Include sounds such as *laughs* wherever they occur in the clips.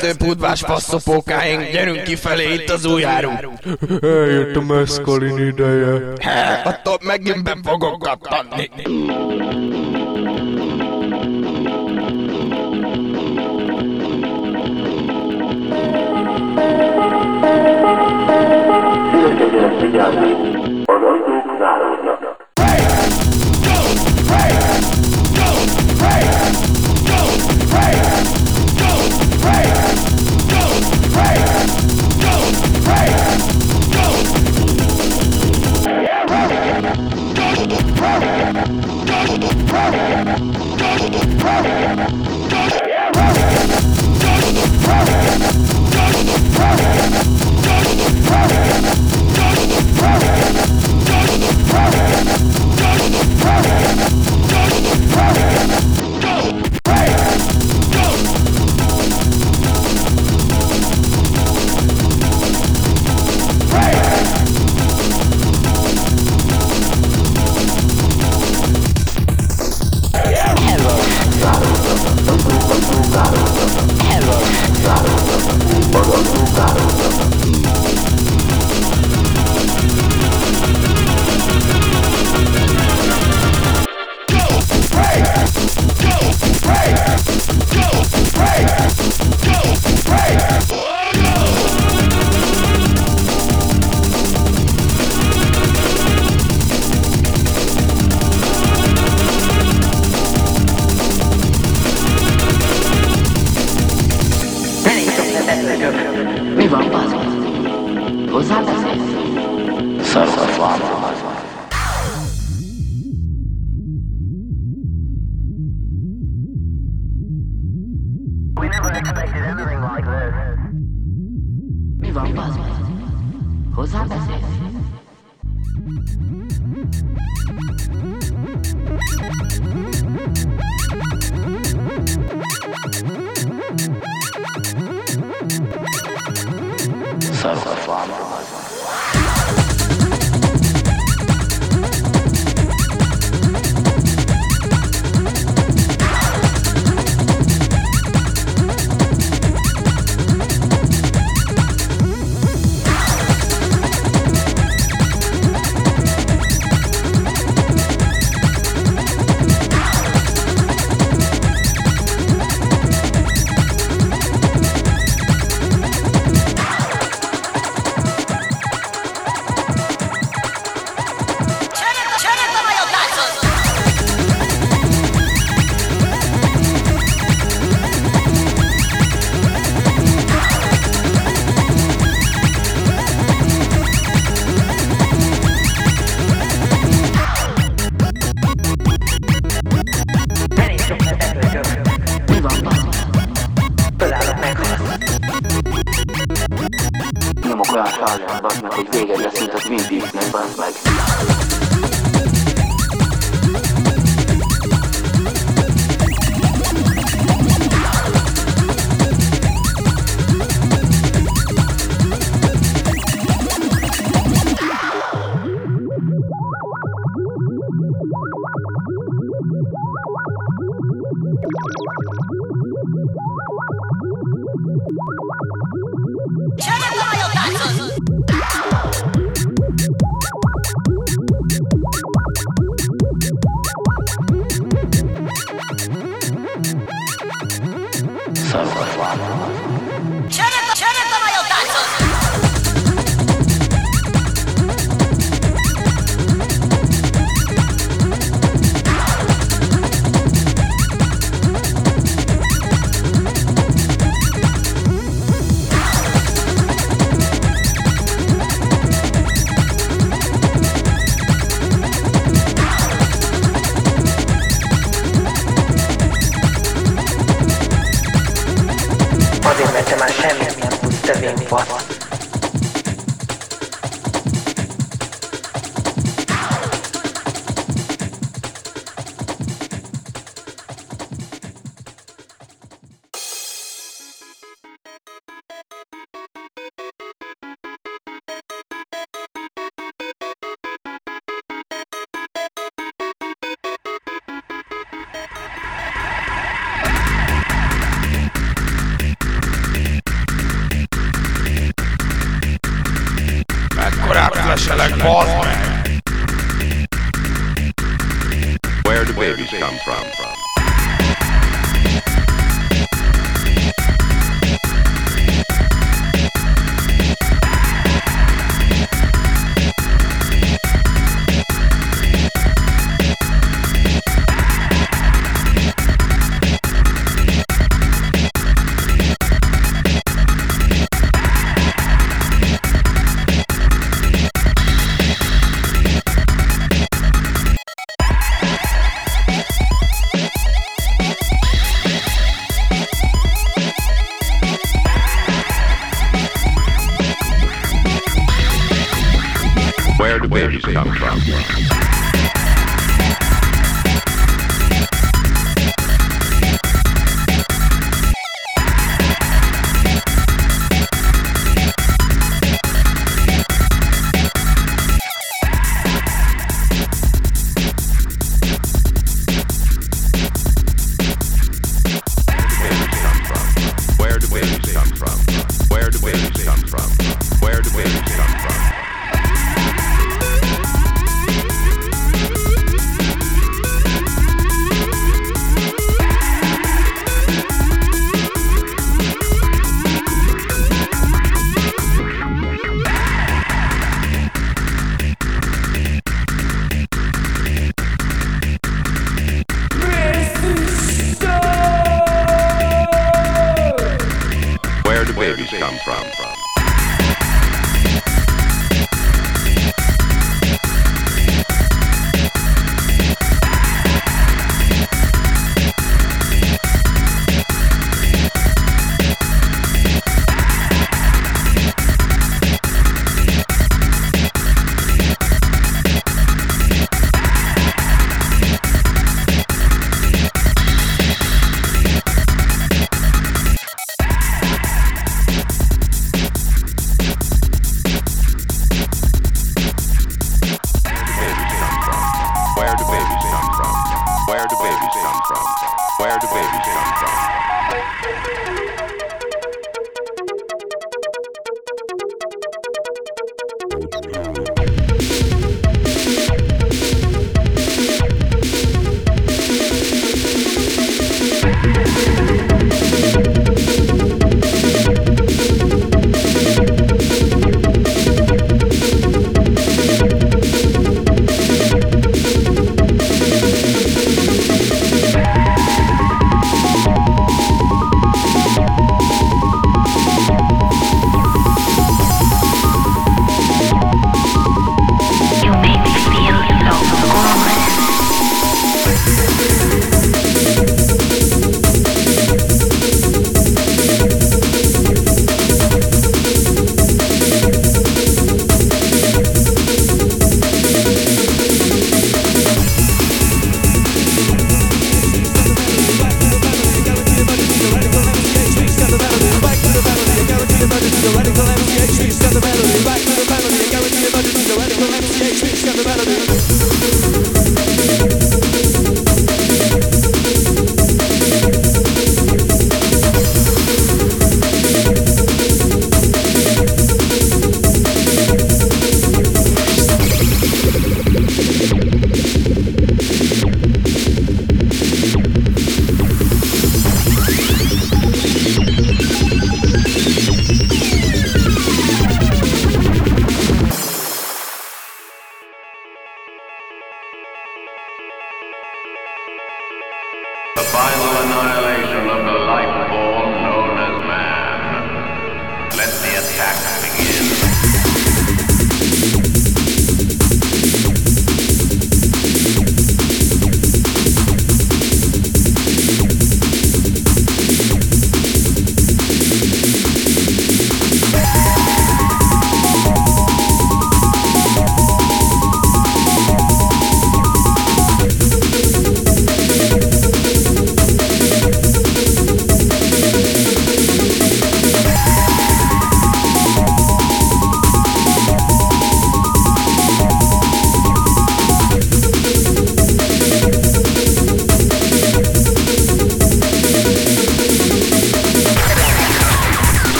törlesztő pudvás faszopókáink, gyerünk kifelé itt az újjáru. Eljött a meszkalin ideje. He, attól megint be fogok. Szíveskedjenek figyelni! Az ajtók záródnak. Wow. Cyberfarmer.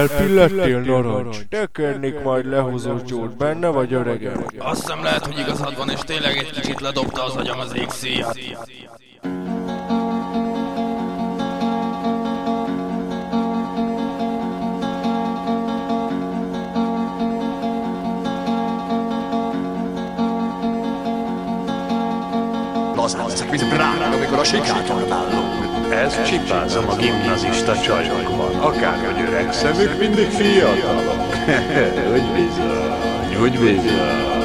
Elpillettél narancs. Tekernék majd lehozós gyót, benne vagy öregem? Azt hiszem lehet, hogy igazad van, és tényleg egy kicsit ledobta az agyam az égszíjat. Lazán leszek, mint bránád, amikor a sikátor állok. Ez csipázom a gimnazista csajokban. Akárhogy öregszem, ők mindig fiatalok. *laughs* úgy bizony, úgy bizony.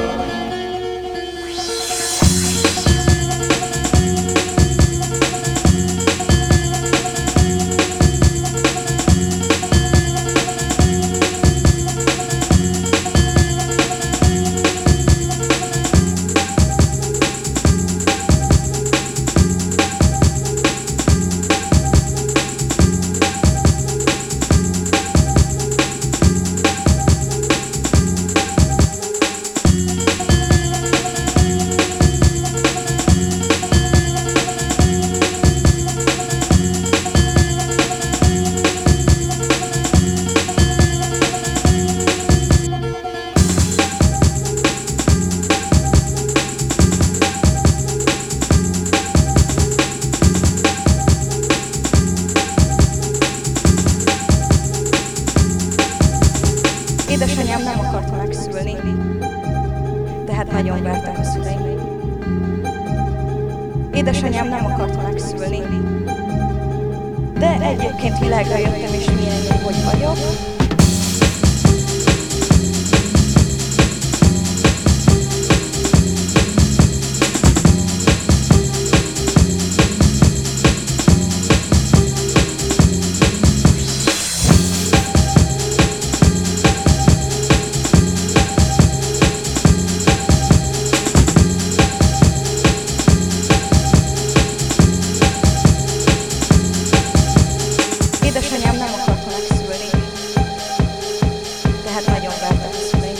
De hát nagyon vertek a szüleim.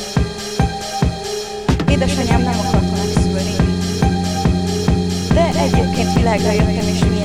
Édesanyám nem akarta megszülni, de egyébként világra jöttem, és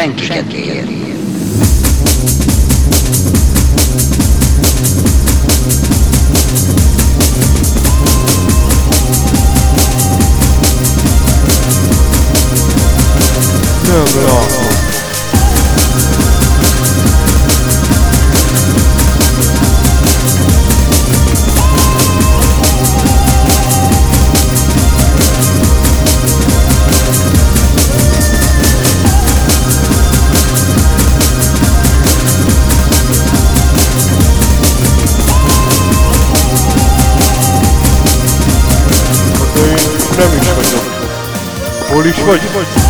Thank you. نمیشه پولیش باید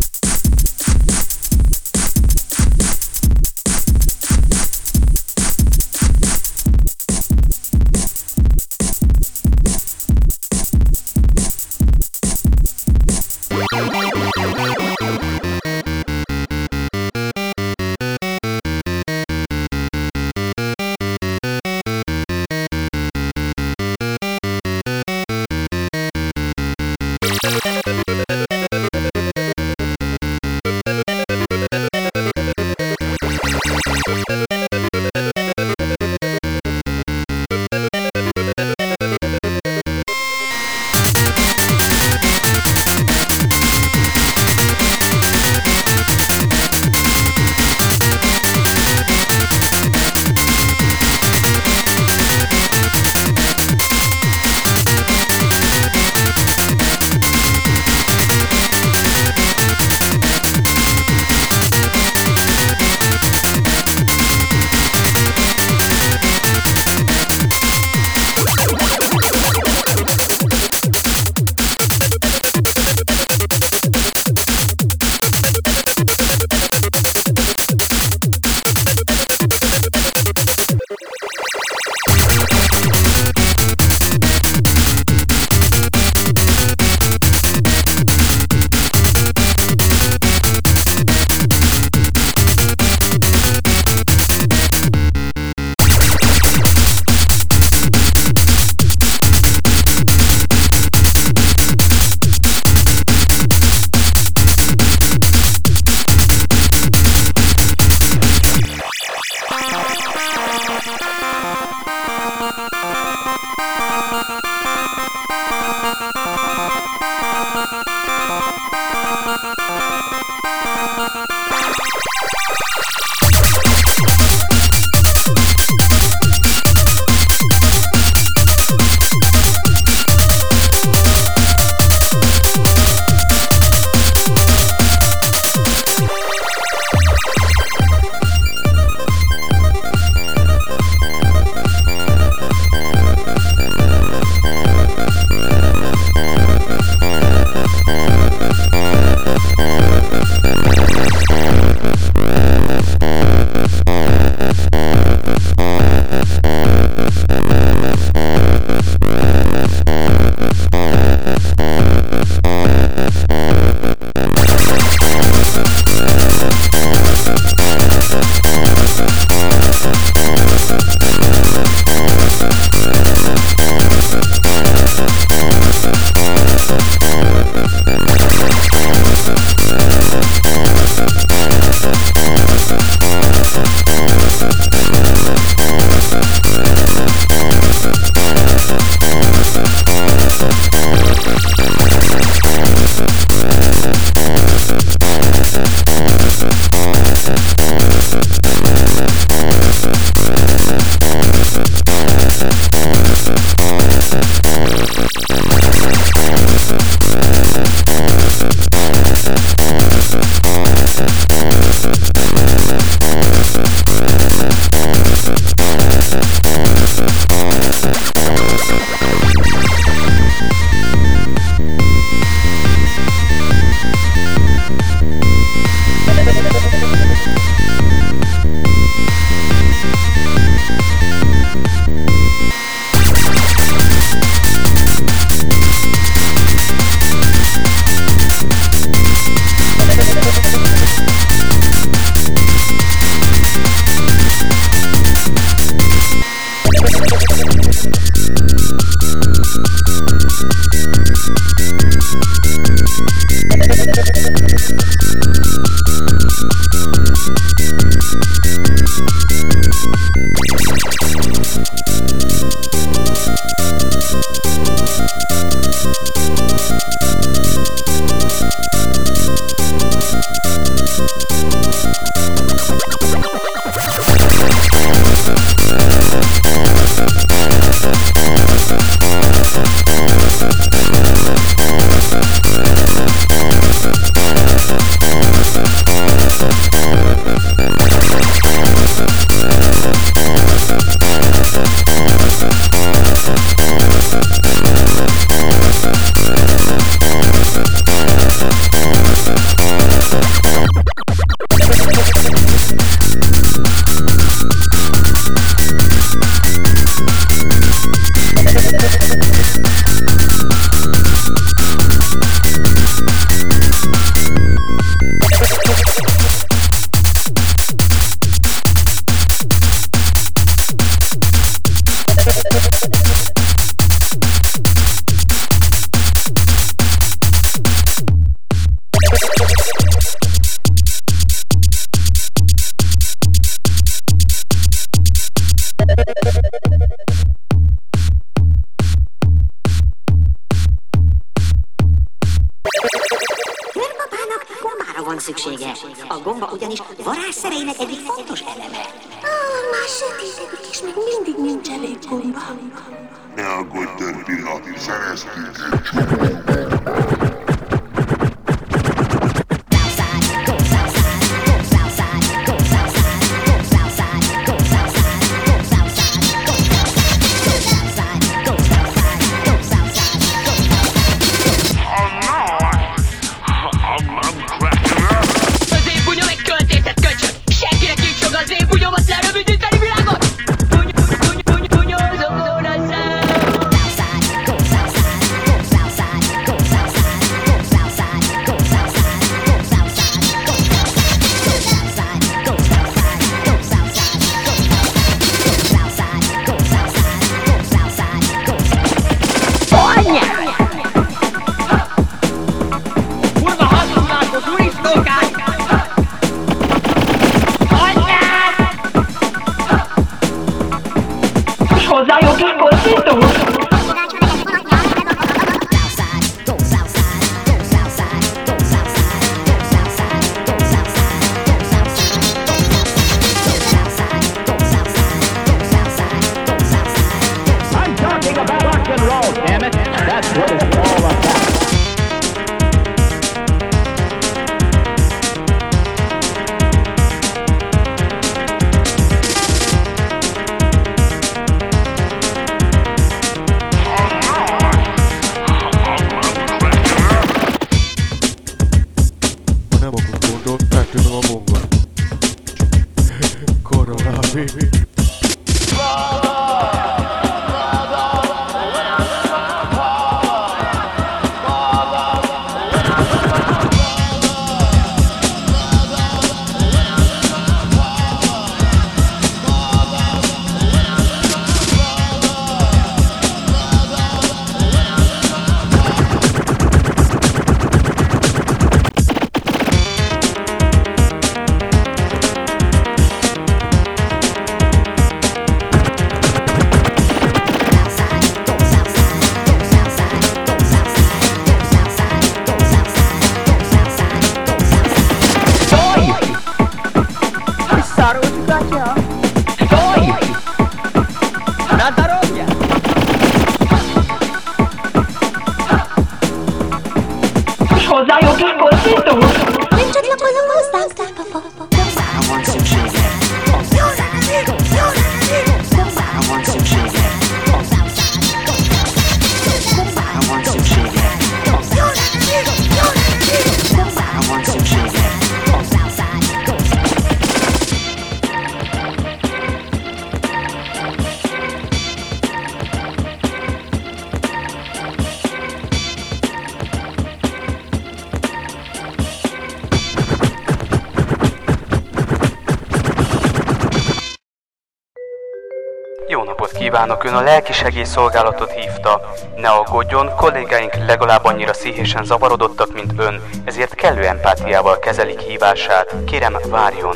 Végül a lelki segélyszolgálatot hívta. Ne aggódjon, kollégáink legalább annyira szíhésen zavarodottak, mint ön, ezért kellő empátiával kezelik hívását. Kérem, várjon!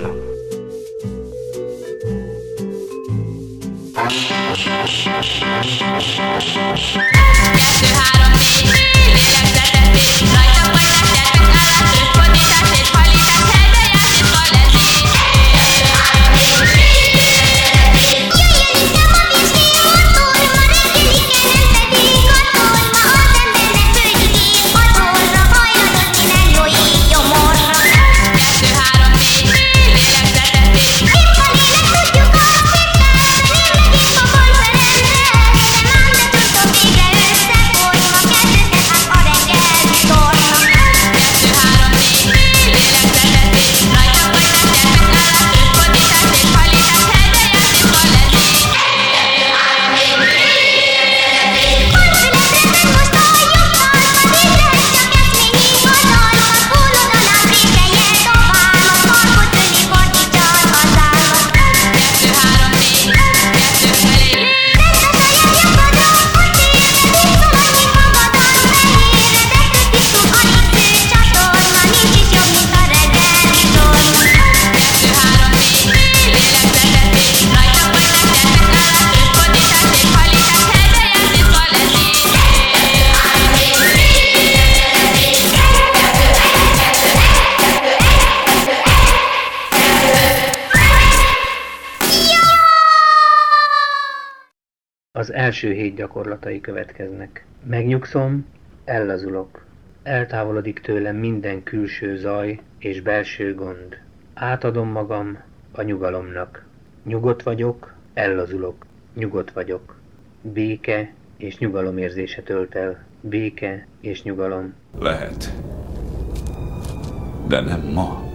Kettő, három, Az első hét gyakorlatai következnek. Megnyugszom, ellazulok. Eltávolodik tőlem minden külső zaj és belső gond. Átadom magam a nyugalomnak. Nyugodt vagyok, ellazulok. Nyugodt vagyok. Béke és nyugalom érzése tölt el. Béke és nyugalom. Lehet. De nem ma.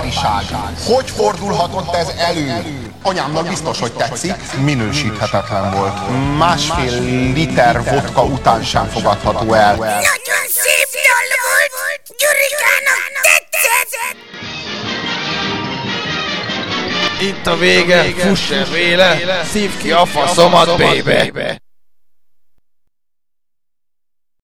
alpáriság? Hogy fordulhatott ez elő? Anyámnak biztos, hogy tetszik. Minősíthetetlen volt. Másfél liter vodka után sem fogadható el. Nagyon szép dal volt! Gyurikának tetszett! Itt a vége, fuss el véle, szív ki a faszomat, baby!